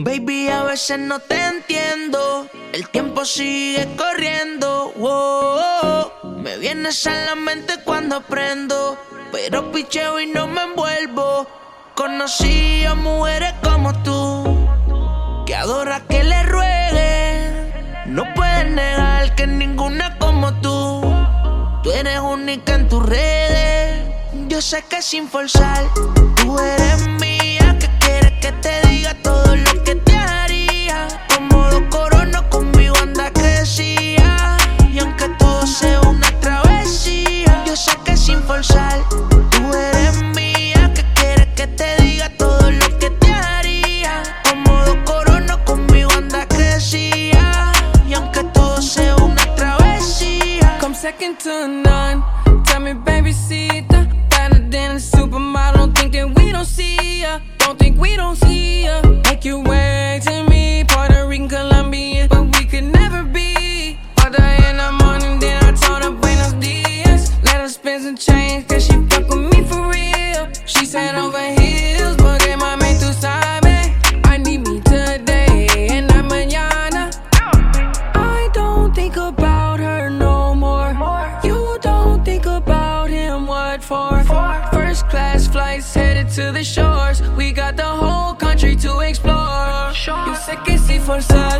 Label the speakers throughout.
Speaker 1: Baby, a veces no te entiendo. El tiempo sigue corriendo. Wow, me vienes a la mente cuando aprendo. Pero picheo y no me envuelvo. Conocí a mujeres como tú, que adora que le rueguen. No puedes negar que ninguna como tú. Tú eres única en tus redes. Yo sé que sin forzar, tú eres mía. Que quieres que te diga todo lo forzar, tú eres mía. Que quieres que te diga todo lo que te haría. Como dos coronas conmigo anda que decía. Y aunque todo sea una travesía.
Speaker 2: Come second to none. Tell me, baby, see flights headed to the shores. We got the whole country to explore. Yo sé que si forzar,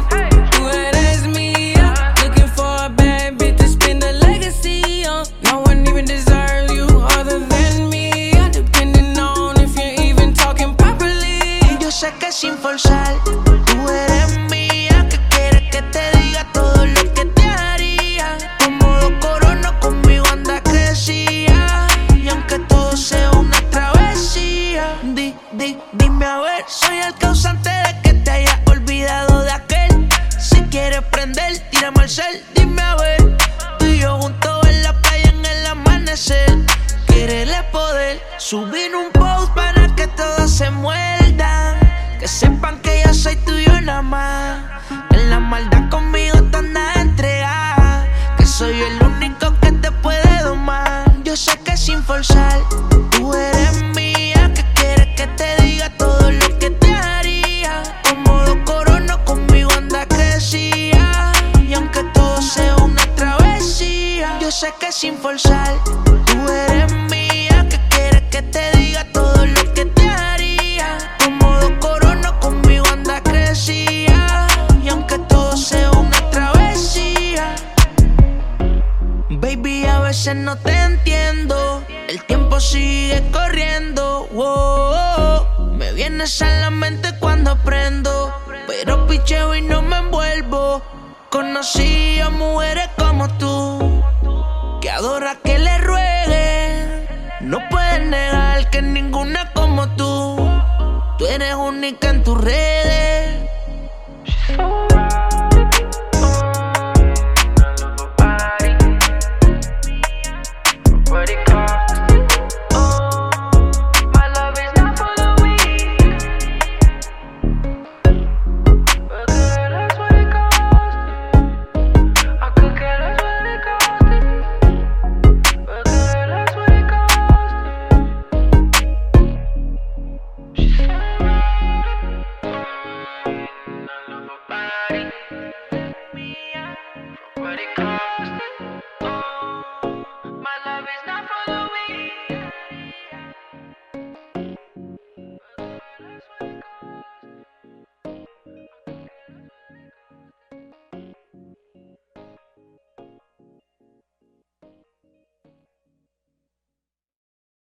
Speaker 2: tú eres mía. Looking for a bad bitch to spin the legacy on. No one even deserves you other than me. Uh, depending on if you're even talking properly.
Speaker 1: Yo sé que sin forzar, di, di, dime a ver. Soy el causante de que te hayas olvidado de aquel. Si quieres prender, tírame al cel. Dime a ver. Tú y yo juntos en la playa en el amanecer. Quererle poder subir un post para que todos se muerdan. Que sepan que yo soy tuyo nada más. En la maldad conmigo te andas entregada. Que soy el único que te puede domar. Yo sé que sin forzar, sé que sin forzar, tú eres mía. Que quieres que te diga todo lo que te haría. Como dos coronas conmigo anda que decía. Y aunque todo sea una travesía. Baby, a veces no te entiendo. El tiempo sigue corriendo. Wow, me vienes a la mente cuando aprendo. Pero picheo y no me envuelvo. Conocí a mujeres tú que le ruegue. No puedes negar que ninguna como tú. Tú eres única en tus redes. it comes.